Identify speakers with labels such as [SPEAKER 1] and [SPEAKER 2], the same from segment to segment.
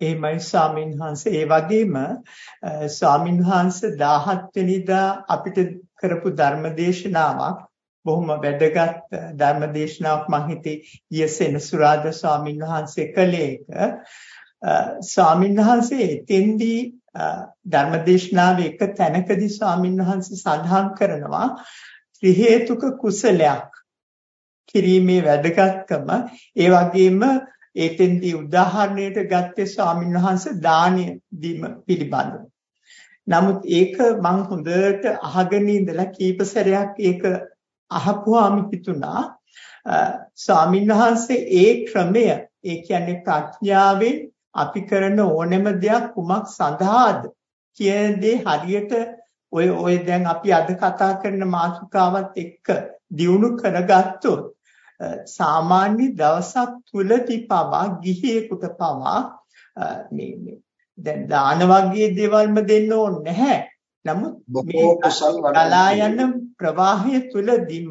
[SPEAKER 1] එහෙමයි ස්වාමීන් වහන්සේ. ඒ වගේම ස්වාමීන් වහන්සේ 17 වෙනිදා අපිට කරපු ධර්මදේශනාවක් බොහොම වැදගත් ධර්මදේශනාවක් මම හිතේ ඊයේ සෙනසුරාදා ස්වාමීන් වහන්සේ කළේ එක ස්වාමීන් වහන්සේ එතෙන්දී ධර්මදේශනාවේ එක තැනකදී ස්වාමීන් වහන්සේ සඳහන් කරනවා ත්‍රි හේතුක කුසලයක් කිරීමේ වැදගත්කම. ඒ වගේම ඒතෙන්දී උදාහරණයට ගත්තේ ස්වාමීන් වහන්සේ දානය දීම පිළිබඳව. නමුත් ඒක මම හොඳට අහගෙන ඉඳලා කීප සැරයක් ඒක අහපුවාම හිතුණා ස්වාමීන් වහන්සේ ඒ ක්‍රමය ඒ කියන්නේ ප්‍රඥාවෙන් අපි කරන ඕනෑම දෙයක් කුමක් සඳහාද කියන දේ හරියට ඔය ඔය දැන් අපි අද කතා කරන මාතෘකාවත් එක්ක දියුණු කරගත්තොත් සාමාන්‍ය දවසක් තුලදී පවා ගිහියෙකුට පවා මේ දැන් දාන වගේ දේවල්ම දෙන්න ඕනේ නැහැ. නමුත් මේ ගලා යන ප්‍රවාහය තුලදීම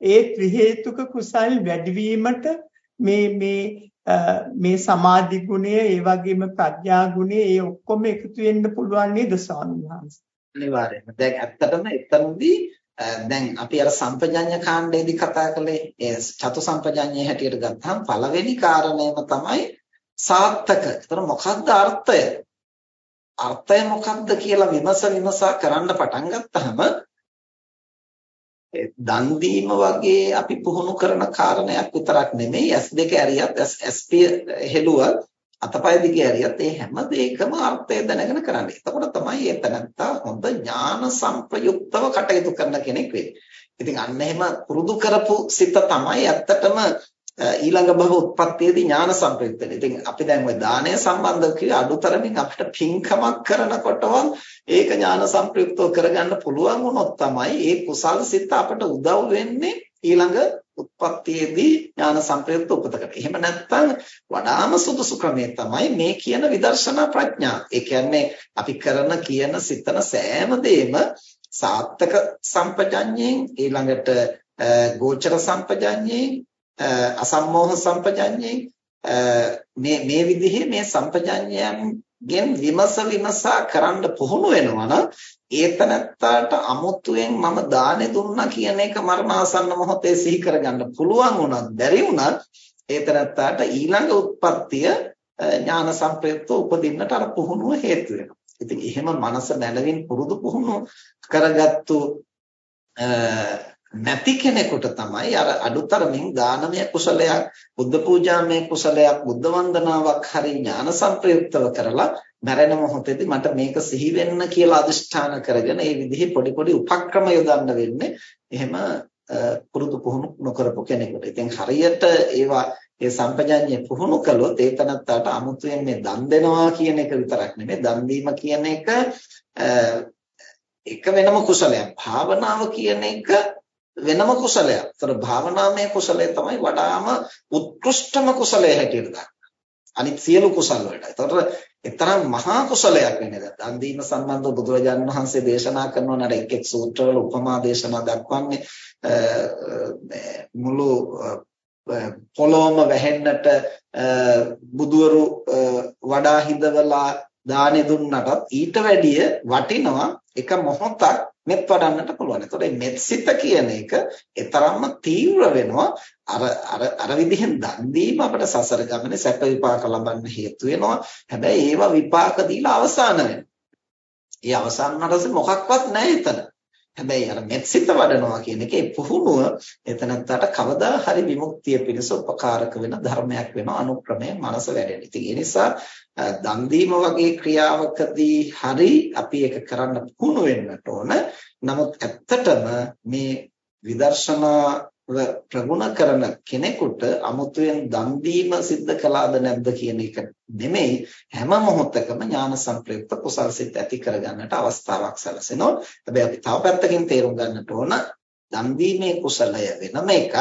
[SPEAKER 1] ඒ ත්‍රි හේතුක කුසල් වැඩිවීමට මේ මේ මේ සමාධි ගුණය ඒ වගේම ප්‍රඥා ගුණය ඒ ඔක්කොම එකතු වෙන්න පුළුවන් නේද ස්වාමීන් වහන්සේ?
[SPEAKER 2] අනිවාර්යයෙන්ම. දැන් ඇත්තටම එතනදී දැන් අපි අර සම්පජඤ්ඤ කාණ්ඩයේදී කතා කළේ ඒ චතු සම්පජඤ්ඤයේ හැටියට ගත්තාම පළවෙනි කාරණයම තමයි සාර්ථක. ඒතර මොකක්ද අර්ථය? අර්ථය මොකක්ද කියලා විමස විමසා කරන්න පටන් ගත්තාම දන් දීම වගේ අපි පුහුණු කරන කාරණයක් විතරක් නෙමෙයි S2 ඇරියත් SP හෙළුවත් අතපය දිගේ ඇරියත් ඒ හැම දෙයකම අර්ථය දැනගෙන කරන්නේ. එතකොට තමයි එතනත්තා හොඳ ඥාන සංප්‍රයුක්තව කටයුතු කරන කෙනෙක් වෙන්නේ. ඉතින් අන්න එහෙම පුරුදු කරපු සිත තමයි ඇත්තටම ඊළඟ භව උත්පත්තියේදී ඥාන සංප්‍රයුක්ත වෙන්නේ. ඉතින් අපි දැන් ওই දානය සම්බන්ධව කිව්ව අඩුතරමින් අපිට පින්කමක් කරනකොටවත් ඒක ඥාන සංප්‍රයුක්තව කරගන්න පුළුවන් වුණොත් තමයි ඒ කුසල් සිත අපට උදව් වෙන්නේ ඊළඟ උත්පත්තියේදී ඥාන සංප්‍රයුක්ත උපතකට. එහෙම නැත්නම් වඩාම සුදුසු ක්‍රමය තමයි මේ කියන විදර්ශනා ප්‍රඥා. ඒ කියන්නේ අපි කරන කියන සිතන සෑම දෙයක්ම සාත්තක සම්පජඤ්ඤයෙන් ඊළඟට ගෝචර සම්පජඤ්ඤයෙන් අසම්මෝහ සම්පජඤ්ඤයෙන් මේ මේ විදිහේ මේ සම්පජඤ්ඤයන්ගෙන් විමස විමසා කරන්න පුහුණු වෙනවා නම් ඒතනත්තාට අමුතුවෙන් මම දානේ දුන්නා කියන එක මරණාසන්න මොහොතේ සිහි කරගන්න පුළුවන් වුණත් බැරි වුණත් ඒතනත්තාට ඊළඟ උත්පත්තිය ඥාන සංප්‍රයුක්ත උපදින්නට අර පුහුණුව හේතු වෙනවා. ඉතින් එහෙම මනස මනවින් පුරුදු පුහුණු කරගත්තු නැති කෙනෙකුට තමයි අර අඩුතරමින් දානමය කුසලයක් බුද්ධ පූජාමය කුසලයක් බුද්ධ වන්දනාවක් හරි ඥාන සංප්‍රයුක්තව කරලා මරණ මොහොතේදී මට මේක සිහි වෙන්න කියලා අදිෂ්ඨාන කරගෙන ඒ විදිහේ පොඩි පොඩි උපක්‍රම යොදන්න වෙන්නේ එහෙම පුරුදු පුහුණු නොකරපු කෙනෙකුට. ඉතින් හරියට ඒවා ඒ සම්පජාඤ්ඤය පුහුණු කළොත් ඒ තනත්තාට අමුතුවෙන් මේ දන් දෙනවා කියන එක විතරක් නෙමෙයි දන් දීම කියන එක එක වෙනම කුසලයක්. භාවනාව කියන එක වෙනම කුසලයක්. ඒතර භාවනාමය කුසලය තමයි වඩාම උත්කෘෂ්ඨම කුසලය හැටියට ගන්න. අනිත් සියලු කුසල වලට. ඒතර එතරම් මහා කුසලයක් වෙන්නේ දැන් දන් දීම සම්බන්ධව බුදුරජාණන් වහන්සේ දේශනා කරනවා නේද එක් එක් සූත්‍රවල උපමා දේශනා දක්වන්නේ මුළු පොළොම වැහෙන්නට බුදවරු වඩා හිඳවලා දානෙ දුන්නටත් ඊට වැඩිය වටිනවා එක මොහොතක් මෙත් වඩන්නට පුළුවන්. ඒතකොට මේ මෙත්සිත කියන එක ඊතරම්ම තීව්‍ර වෙනවා. අර අර අර විදිහෙන් දන් දීම අපිට සසර ගමනේ සැප විපාක ලබන්න හේතු වෙනවා. හැබැයි ඒවා විපාක දීලා අවසාන වෙනවා. ඒ අවසාන රස මොකක්වත් නැහැ එතන. හැබැයි අර මෙත්සිත වඩනවා කියන එකේ පුහුණුව එතනත්තට කවදා හරි විමුක්තිය පිණිස උපකාරක වෙන ධර්මයක් වෙනවා අනුක්‍රමයෙන් මනස වැඩෙන. ඉතින් ඒ නිසා දන් දීම වගේ ක්‍රියාවකදී හරි අපි ඒක කරන්න පුහුණු වෙන්නට ඕන. නමුත් ඇත්තටම මේ විදර්ශනා ප්‍රගුණ කරන කෙනෙකුට අමුතුවෙන් දන් දීම සිද්ධ කළාද නැද්ද කියන එක නෙමෙයි හැම මොහොතකම ඥාන සංප්‍රයුක්ත කුසල් සිත් ඇති කරගන්නට අවස්ථාවක් සැලසෙනවා. හැබැයි අපි තව පැත්තකින් තේරුම් ගන්නට ඕන දන් දීමේ කුසලය වෙනම එකක්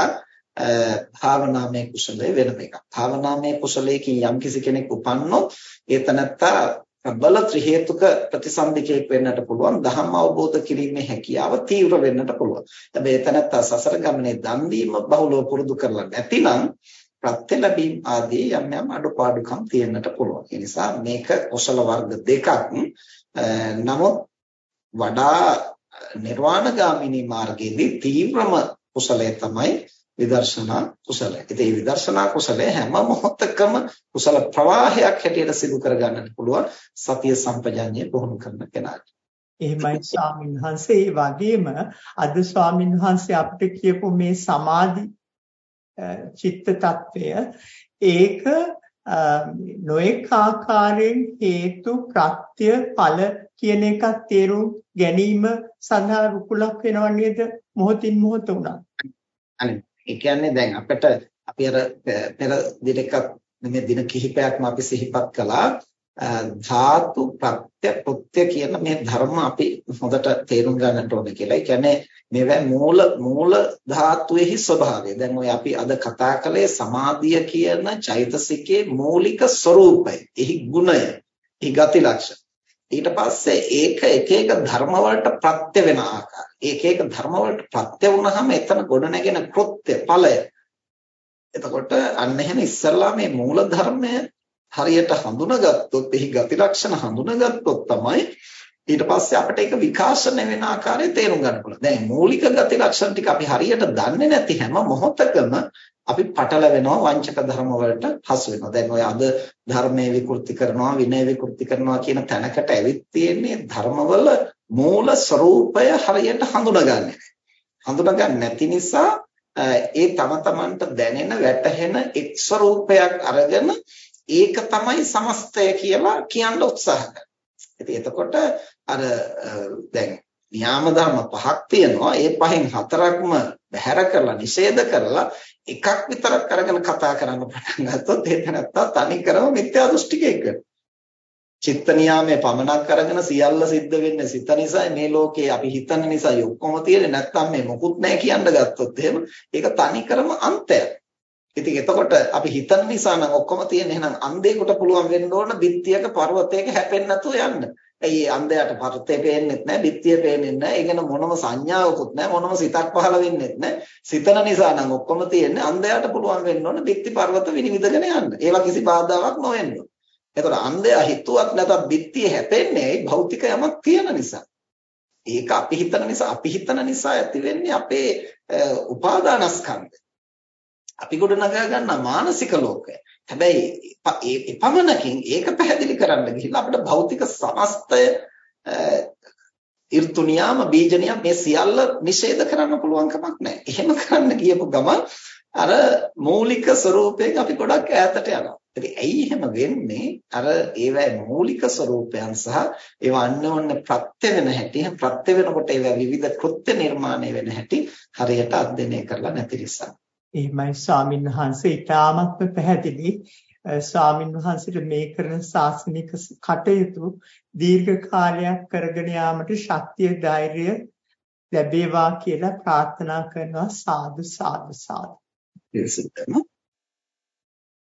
[SPEAKER 2] භාවනාමය කුසලය වෙනම එකක්. භාවනාමය කුසලයකින් යම්කිසි කෙනෙක් උපන්නොත් ඒ තනත්තා බල ත්‍රි හේතුක ප්‍රතිසන්දිකයක් වෙන්නට පුළුවන් ධම්ම අවබෝධ කිරීමේ හැකියාව තීව්‍ර වෙන්නට පුළුවන්. හැබැයි එතනත් සසර ගමනේ දන් දීම බහුලව පුරුදු කරලා නැතිනම් ප්‍රත්‍ය ලැබීම් ආදී යම් යම් අඩුපාඩුකම් තියෙන්නට පුළුවන්. ඒ නිසා මේක කුසල වර්ග දෙකක්. නමුත් වඩා නිර්වාණගාමිනී මාර්ගයේදී තීව්‍රම කුසලය තමයි විදර්ශනා කුසලය. ඉතින් මේ විදර්ශනා කුසලය හැම මොහොතකම කුසල ප්‍රවාහයක් හැටියට සිදු කරගන්නට පුළුවන් සතිය සම්පජඤ්ඤය පුහුණු කරන කෙනාට.
[SPEAKER 1] එහෙමයි ස්වාමීන් වහන්සේ වගේම අද ස්වාමීන් වහන්සේ අපිට කියපු මේ සමාධි චිත්ත tattවය ඒක නොඑක ආකාරයෙන් හේතු ප්‍රත්‍ය ඵල කියන එකක් තේරුම් ගැනීම සඳහා රුකුලක් වෙනව නේද මොහොතින් මොහොත උනා.
[SPEAKER 2] අනේ ඒ කියන්නේ දැන් අපිට අපි අර පෙර දිනක මේ දින කිහිපයක්ම අපි සිහිපත් කළා ධාතු ප්‍රත්‍ය ප්‍රත්‍ය කියන මේ ධර්ම අපි හොඳට තේරුම් ගන්නට ඕනේ කියලා. ඒ කියන්නේ මේවා මූල මූල ධාතුවේහි ස්වභාවය. දැන් ඔය අපි අද කතා කළේ සමාධිය කියන චෛතසිකයේ මූලික ස්වરૂපය. එහි ගුණය, එහි ගති ලක්ෂණ. ඊට පස්සේ ඒක එක එක ධර්ම වලට ප්‍රත්‍ය වෙන ආකාරය. ඒක එක ධර්ම වලට ප්‍රත්‍ය වුණාම එතන ගොඩනැගෙන කෘත්‍ය ඵලය. එතකොට අන්න එහෙම ඉස්සල්ලා මේ මූල ධර්මය හරියට හඳුනාගත්තොත් එහි ගති ලක්ෂණ හඳුනාගත්තොත් තමයි ඊට පස්සේ අපිට ඒක විකාශනය වෙන ආකාරය තේරුම් ගන්න පුළුවන්. දැන් මූලික ගති ලක්ෂණ ටික අපි හරියට දන්නේ නැති හැම මොහොතකම අපි පටලවෙනවා වංචක ධර්ම වලට හසු වෙනවා. දැන් ඔය අද ධර්මයේ විකෘති කරනවා විනය විකෘති කරනවා කියන තැනකට ඇවිත් තියෙන්නේ ධර්මවල මූල ස්වરૂපය හරියට හඳුනාගන්නේ හඳුනාගන්නේ නැති නිසා ඒ තම තමන්ට දැනෙන වැටහෙන එක් ස්වરૂපයක් අරගෙන ඒක තමයි සමස්තය කියලා කියන්න උත්සාහ කරනවා. ඉතින් එතකොට අර දැන් න්‍යාම ධර්ම පහක් තියෙනවා. ඒ පහෙන් හතරක්ම බැහැර කරලා නිෂේධ කරලා එකක් විතරක් අරගෙන කතා කරන්න පටන් ගත්තොත් ඒක නැත්තම් තනිකරම මිත්‍යා දෘෂ්ටිකයෙක් වෙනවා. චිත්ත නියාමයේ පමනක් අරගෙන සියල්ල සිද්ධ වෙන්නේ සිත නිසා මේ ලෝකේ අපි හිතන නිසා ඔක්කොම තියෙන්නේ නැත්තම් මේ මොකුත් නැහැ කියන්න ගත්තොත් එහෙම ඒක තනිකරම අන්තයක්. ඉතින් එතකොට අපි හිතන නිසා නම් ඔක්කොම තියෙන එහෙනම් අන්ධයෙකුට පුළුවන් වෙන්න ඕන බිත්තියක පර්වතයක හැපෙන්න නැතුව යන්න. ඇයි අන්ධයාට පර්වතය පේන්නෙත් නැහැ, බිත්තිය පේන්නෙත් නැහැ. ඒ ගැන මොනම සංඥාවකුත් නැහැ, මොනම සිතක් පහළ වෙන්නෙත් නැහැ. සිතන නිසා නම් ඔක්කොම තියෙන්නේ අන්ධයාට පුළුවන් වෙන්න ඕන බිත්ති පර්වත විනිවිදගෙන යන්න. ඒවා කිසි බාධාවක් නොවෙන්න. එතකොට අන්ධයා හිතුවක් නැතත් බිත්තිය හැපෙන්නේ ඇයි භෞතික යමක් තියෙන නිසා. ඒක අපි හිතන නිසා අපි හිතන නිසා ඇති වෙන්නේ අපේ උපාදානස්කන්ධය. අපි ගොඩනගා ගන්න මානසික ලෝකය. හැබැයි ඒ පමණකින් ඒක පැහැදිලි කරන්න ගිහිල්ලා අපිට භෞතික සමස්තය ඍතු නියාම බීජ නියම මේ සියල්ල නිෂේධ කරන්න පුළුවන් කමක් නැහැ. එහෙම කරන්න ගියපු ගමන් අර මූලික ස්වરૂපයෙන් අපි ගොඩක් ඈතට යනවා. ඉතින් ඇයි එහෙම වෙන්නේ? අර ඒවැ මූලික ස්වરૂපයන් සහ ඒවා අන්‍යෝන්‍ය ප්‍රත්‍ය වෙන හැටි, ප්‍රත්‍ය වෙනකොට ඒවා විවිධ කෘත්‍ය නිර්මාණය වෙන හැටි හරියට අධ්‍යයනය කරලා නැති නිසා.
[SPEAKER 1] එහෙමයි ස්වාමින් වහන්සේ. ඊටාමත්ම පැහැදිලි. ස්වාමින් වහන්සේට මේ කරන ශාසනික කටයුතු දීර්ඝ කාලයක් කරගෙන යාමට ශක්තිය ධෛර්යය ලැබේවා කියලා ප්‍රාර්ථනා කරනවා. සාදු සාදු සාදු.
[SPEAKER 2] ඒ සිතන